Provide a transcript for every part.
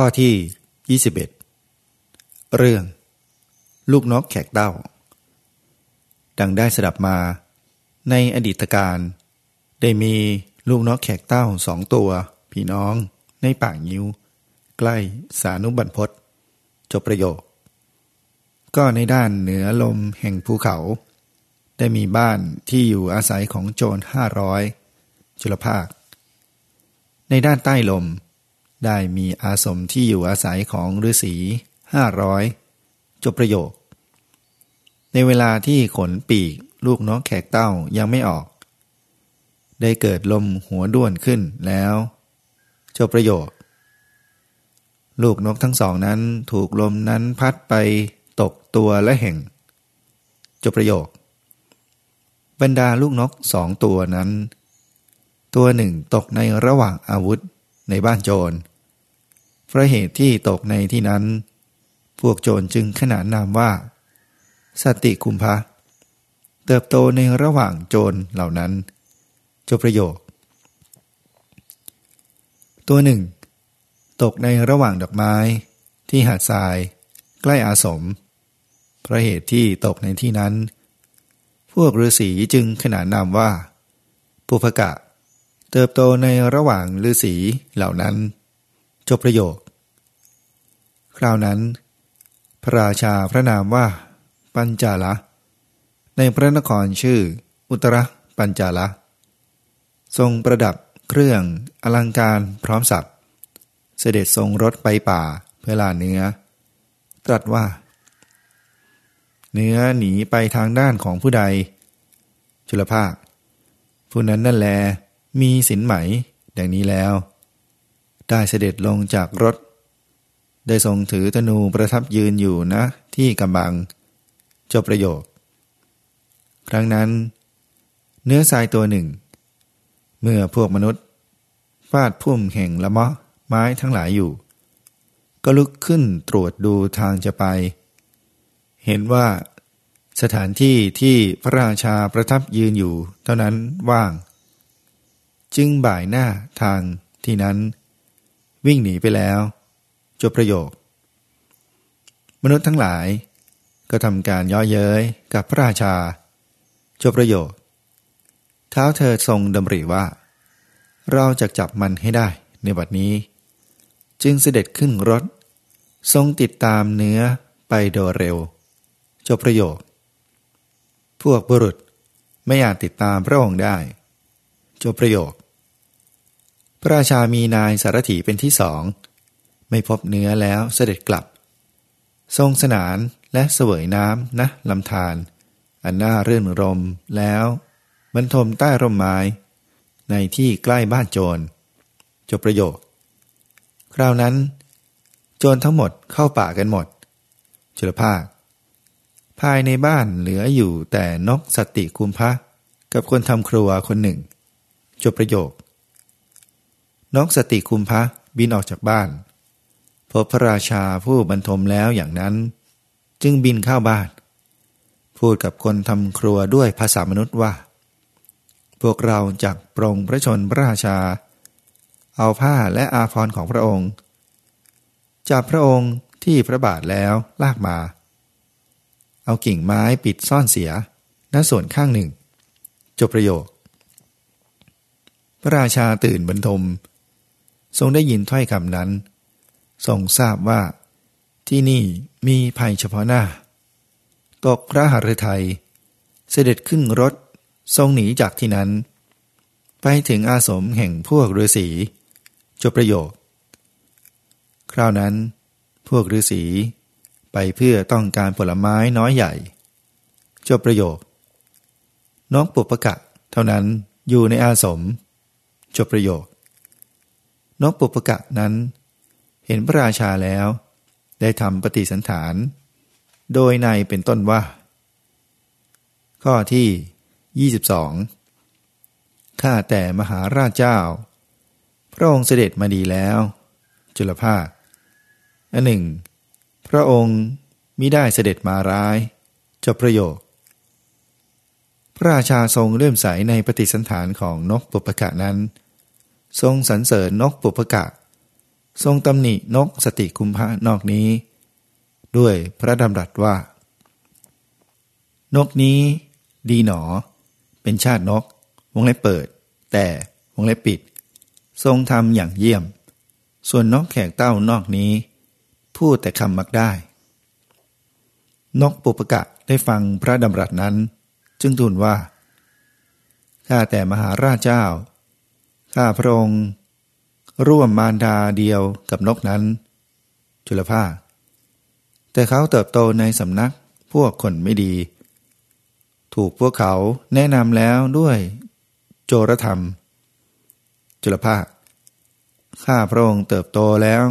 ข้อที่ 21 เรื่อง ลูกนกแขกเต้า ดังได้สดับมา ในอดีตการ ได้มีลูกนกแขกเต้าสองตัว พี่น้อง ในป่างิ้ว ใกล้สานุบันพศจบประโยค ก็ในด้านเหนือลมแห่งภูเขา ได้มีบ้านที่อยู่อาศัยของโจรห้าร้อยจุลภาค ในด้านใต้ลม ได้มีอาสมที่อยู่อาศัยของฤาษีห้าร้อยจบประโยค ในเวลาที่ขนปีกลูกนกแขกเต้ายังไม่ออก ได้เกิดลมหัวด้วนขึ้นแล้วจบประโยค ลูกนกทั้งสองนั้นถูกลมนั้นพัดไปตกตัวและแห่งจบประโยค บรรดาลูกนกสองตัวนั้น ตัวหนึ่งตกในระหว่างอาวุธ ในบ้านโจร เพราะเหตุที่ตกในที่นั้น พวกโจรจึงขนานนามว่า สติคุมภะเติบโตในระหว่างโจรเหล่านั้น จบประโยค ตัวหนึ่ง ตกในระหว่างดอกไม้ ที่หาดทราย ใกล้อาสม เพราะเหตุที่ตกในที่นั้น พวกฤาษีจึงขนานนามว่า ปุพกะ เติบโตในระหว่างฤาษีเหล่านั้น จบประโยค คราวนั้น พระราชาพระนามว่า ปัญจาละ ในพระนครชื่อ อุตรปัญจาละ ทรงประดับเครื่องอลังการพร้อมสับเสด็จทรงรถไปป่าเพื่อลาเนื้อ ตรัสว่า เนื้อหนีไปทางด้านของผู้ใด จุลภาค ผู้นั้นนั่นแล มีสินไหม ดังนี้แล้ว ได้เสด็จลงจากรถ ได้ทรงถือธนูประทับยืนอยู่นะ ที่กำบังจบประโยค ครั้งนั้น เนื้อทรายตัวหนึ่ง เมื่อพวกมนุษย์ฟาดพุ่มแห่งละมะไม้ทั้งหลายอยู่ ก็ลุกขึ้นตรวจดูทางจะไป เห็นว่าสถานที่ที่พระราชาประทับยืนอยู่ เท่านั้นว่าง จึงบ่ายหน้าทางที่นั้น วิ่งหนีไปแล้ว จบประโยค มนุษย์ทั้งหลาย ก็ทำการย่อเย้ยกับพระราชา จบประโยค เท้าเธอทรงดำริว่า เราจะจับมันให้ได้ในบัดนี้ จึงเสด็จขึ้นรถ ทรงติดตามเนื้อไปโดยเร็ว จบประโยค พวกบุรุษไม่อาจติดตามพระองค์ได้ จบประโยค พระราชามีนายสารถีเป็นที่สอง ไม่พบเนื้อแล้วเสด็จกลับ ทรงสนานและเสวยน้ำนะลำธารอันน่าเรื่นรมแล้วบรรทมใต้ร่มไม้ ในที่ใกล้บ้านโจร จบประโยค คราวนั้น โจรทั้งหมดเข้าป่ากันหมด จุลภาค ภายในบ้านเหลืออยู่แต่นกสติคุมพะ กับคนทำครัวคนหนึ่ง จบประโยคนกสติคุมพะบินออกจากบ้าน พบพระราชาผู้บรรทมแล้วอย่างนั้น จึงบินเข้าบ้าน พูดกับคนทำครัวด้วยภาษามนุษย์ว่า พวกเราจากปรงพระชนพระราชา เอาผ้าและอาภรณ์ของพระองค์จากพระองค์ที่พระบาทแล้วลากมา เอากิ่งไม้ปิดซ่อนเสียณส่วนข้างหนึ่ง จบประโยค ราชาตื่นบรรทม ทรงได้ยินถ้อยคำนั้น ทรงทราบว่า ที่นี่มีภัยเฉพาะหน้า ตกพระหฤทัย เสด็จขึ้นรถทรงหนีจากที่นั้น ไปถึงอาสมแห่งพวกฤาษีจบประโยค คราวนั้น พวกฤาษีไปเพื่อต้องการผลไม้น้อยใหญ่ จบประโยค น้องปุปกะ เท่านั้นอยู่ในอาสม จบประโยค นกปุปกะนั้น เห็นพระราชาแล้ว ได้ทำปฏิสันฐาน โดยในเป็นต้นว่า ข้อที่ 22 ข้าแต่มหาราชเจ้า พระองค์เสด็จมาดีแล้ว จุลภาคอันหนึ่ง พระองค์มิได้เสด็จมาร้าย จบประโยค พระราชาทรงเลื่อมใสในปฏิสันฐานของนกปุปกะนั้น ทรงสรรเสริญนกปุพกะ ทรงตำหนินกสติคุมพะนอกนี้ ด้วยพระดำรัสว่า นกนี้ ดีหนอ เป็นชาตินก วงเล็บเปิด แต่วงเล็บปิด ทรงทำอย่างเยี่ยม ส่วนนกแขกเต้านอกนี้ พูดแต่คำมักได้ นกปุปกะได้ฟังพระดำรัสนั้น จึงทูลว่าข้าแต่มหาราชเจ้า ข้าพระองค์ ร่วมมารดาเดียวกับนกนั้น จุลภาคแต่เขาเติบโตในสำนักพวกคนไม่ดี ถูกพวกเขาแนะนำแล้วด้วยโจรธรรม จุลภาคข้าพระองค์เติบโตแล้ว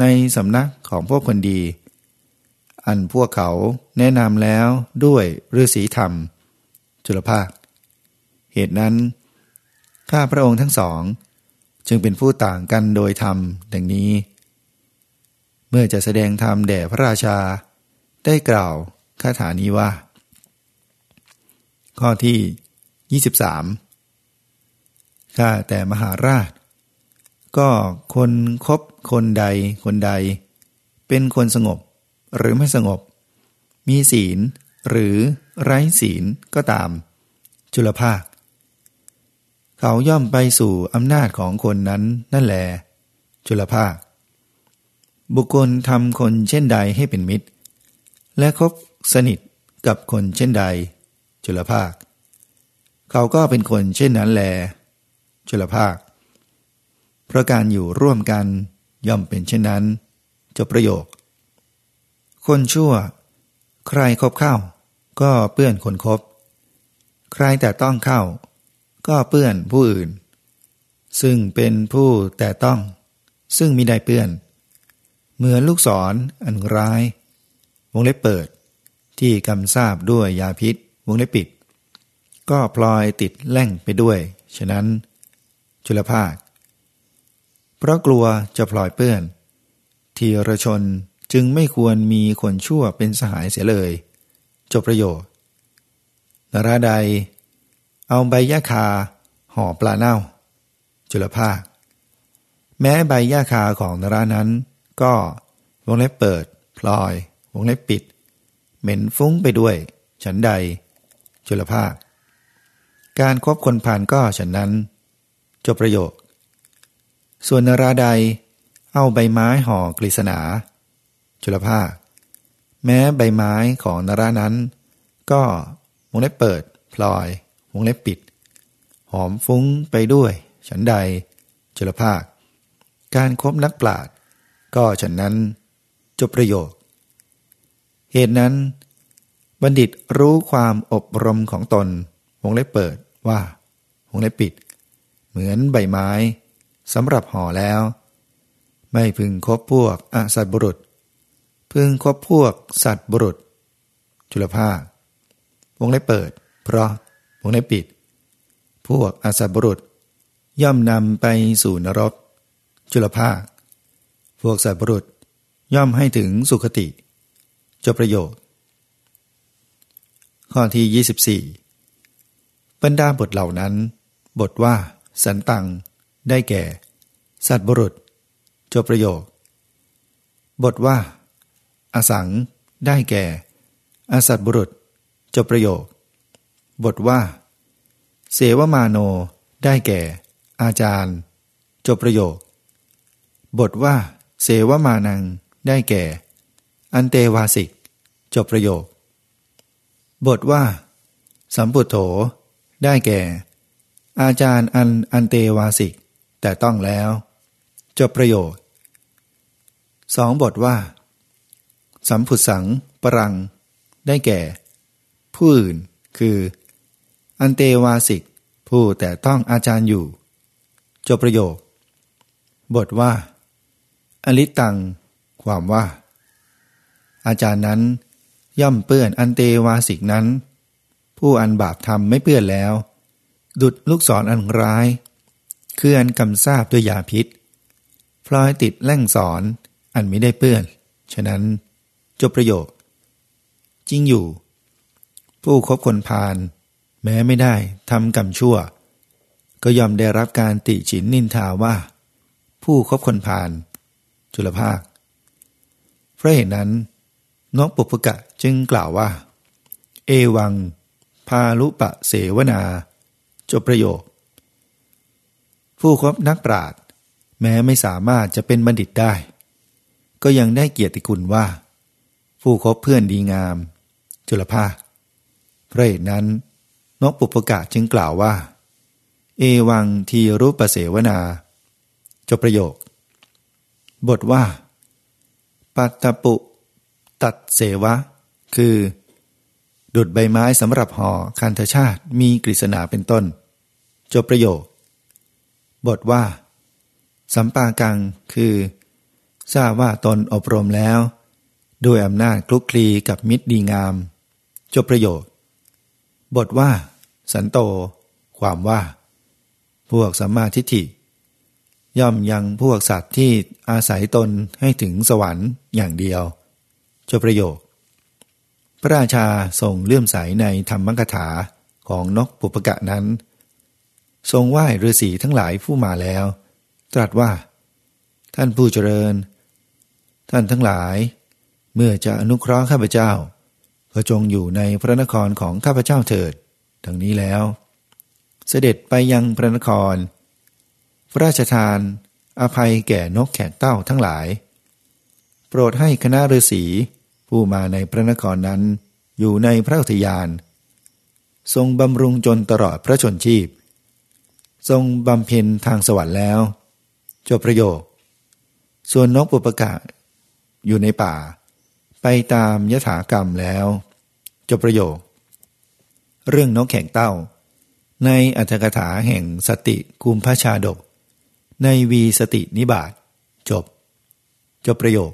ในสำนักของพวกคนดี อันพวกเขาแนะนำแล้วด้วยฤาษีธรรม จุลภาค เหตุนั้น ข้าพระองค์ทั้งสอง จึงเป็นผู้ต่างกันโดยธรรมดังนี้ เมื่อจะแสดงธรรมแด่พระราชา ได้กล่าวคาถานี้ว่า ข้อที่ 23ข้าแต่มหาราช ก็คนคบคนใดคนใด เป็นคนสงบหรือไม่สงบ มีศีลหรือไร้ศีลก็ตาม จุลภาค เขาย่อมไปสู่อำนาจของคนนั้นนั่นแหลจุลภาค บุคคลทำคนเช่นใดให้เป็นมิตร และคบสนิทกับคนเช่นใด จุลภาค เขาก็เป็นคนเช่นนั้นแล จุลภาค เพราะการอยู่ร่วมกันย่อมเป็นเช่นนั้นจบประโยค คนชั่ว ใครคบเข้า ก็เปื้อนคนคบ ใครแต่ต้องเข้า ก็เปื้อนผู้อื่น ซึ่งเป็นผู้แต่ต้อง ซึ่งมิได้เปื้อน เหมือนลูกศรออันร้าย วงเล็บเปิด ที่กำซาบด้วยยาพิษ วงเล็บปิด ก็พลอยติดแล่งไปด้วย ฉะนั้น จุลภาค เพราะกลัวจะพลอยเปื้อน ทีรชนจึงไม่ควรมีคนชั่วเป็นสหายเสียเลย จบประโยชน์นราใด เอาใบหญ้าคาห่อปลาเน่า จุลภาค แม้ใบหญ้าคาของนรานั้น ก็วงเล็บเปิด พลอย วงเล็บปิด เหม็นฟุ้งไปด้วย ฉันใด จุลภาค การครบคนผ่านก็ฉันนั้น จบประโยค ส่วนนราใด เอาใบไม้ห่อกฤษณา จุลภาค แม้ใบไม้ของนรานั้น ก็วงเล็บเปิด พลอยว วงเล็บปิด หอมฟุ้งไปด้วย ฉันใดจุลภาค การครบนักปราดก็ฉันนั้นจบประโยค เหตุนั้น บัณฑิตรู้ความอบรมของตน วงเล็บเปิดว่าวงเล็บปิด เหมือนใบไม้สำหรับห่อแล้ว ไม่พึงคบพวกอสัตบุรุษ พึงคบพวกสัตบุรุษ จุลภาควงเล็บเปิด เพราะ วงเล็บปิด พวกอาสัตบุรุษ ย่อมนำไปสู่นรก จุลภาค พวกสัตบุรุษย่อมให้ถึงสุขติ จบประโยชน์ข้อที่ 24 บรรดาบทเหล่านั้น บทว่า สันตัง ได้แก่ สัตบุรุษ จบประโยค บทว่า อสัง ได้แก่ อสัตบุรุษ จบประโยค บทว่า เสวมาโน ได้แก่ อาจารย์ จบประโยค บทว่า เสวมานัง ได้แก่ อันเตวาสิก จบประโยค บทว่า สัมปุโถ ได้แก่ อาจารย์อันอันเตวาสิก แต่ต้องแล้ว จบประโยคสองบทว่า สัมผุสัง ปรัง ได้แก่ ผู้อื่น คือ อันเตวาสิก ผู้แต่ต้องอาจารย์อยู่ จบประโยค บทว่า อลิตัง ความว่า อาจารย์นั้น ย่อมเปื้อนอันเตวาสิกนั้น ผู้อันบาปทำไม่เปื้อนแล้ว ดุดลูกศรออันร้าย เคืออันกำซาบด้วยยาพิษ พลอยติดแล่งสอนอันไม่ได้เปื้อน ฉะนั้น จบประโยค จริงอยู่ ผู้คบคนพาล แม้ไม่ได้ทำกรรมชั่ว ก็ยอมได้รับการติฉินนินทาว่า ผู้คบคนพาลจุลภาค เพราะเหตุนั้นนกปุพกะจึงกล่าวว่า เอวัง พาลุปะเสวนา จบประโยค ผู้คบนักปราชญ์แม้ไม่สามารถจะเป็นบัณฑิตได้ ก็ยังได้เกียรติคุณว่า ผู้คบเพื่อนดีงาม จุลภาคเพราะเหตุนั้น นกปุพกะจึงกล่าวว่า เอวังทีรูปเสวนา จบประโยค บทว่า ปัตตปุตัดเสวะ คือ ดุดใบไม้สำหรับห่อคันธชาติมีกฤษณาเป็นต้น จบประโยค บทว่า สัมปากัง คือทราบว่าตนอบรมแล้ว ด้วยอำนาจคลุกคลีกับมิตรดีงาม จบประโยค บทว่า สันโต ความว่า พวกสัมมาทิฏฐิ ย่อมยังพวกสัตว์ที่อาศัยตนให้ถึงสวรรค์อย่างเดียวจบประโยค พระราชาทรงเลื่อมใสในธรรมกถาของนกปุปกะนั้น ทรงไหว้ฤาษีทั้งหลายผู้มาแล้ว ตรัสว่า ท่านผู้เจริญ ท่านทั้งหลาย เมื่อจะอนุเคราะห์ข้าพเจ้า ก็จงอยู่ในพระนครของข้าพเจ้าเถิดทั้งนี้แล้ว เสด็จไปยังพระนคร พระราชทานอภัยแก่นกแขกเต้าทั้งหลาย โปรดให้คณะฤาษีผู้มาในพระนครนั้น อยู่ในพระอุทยาน ทรงบำรุงจนตลอดพระชนชีพ ทรงบำเพ็ญทางสวรรค์แล้วจบประโยค ส่วนนกปุปกะอยู่ในป่า ไปตามยถากรรมแล้ว จบประโยค เรื่องนกแข่งเต้า ในอัธกถาแห่งสติคุมพระชาดก ในวีสตินิบาตจบ จบประโยค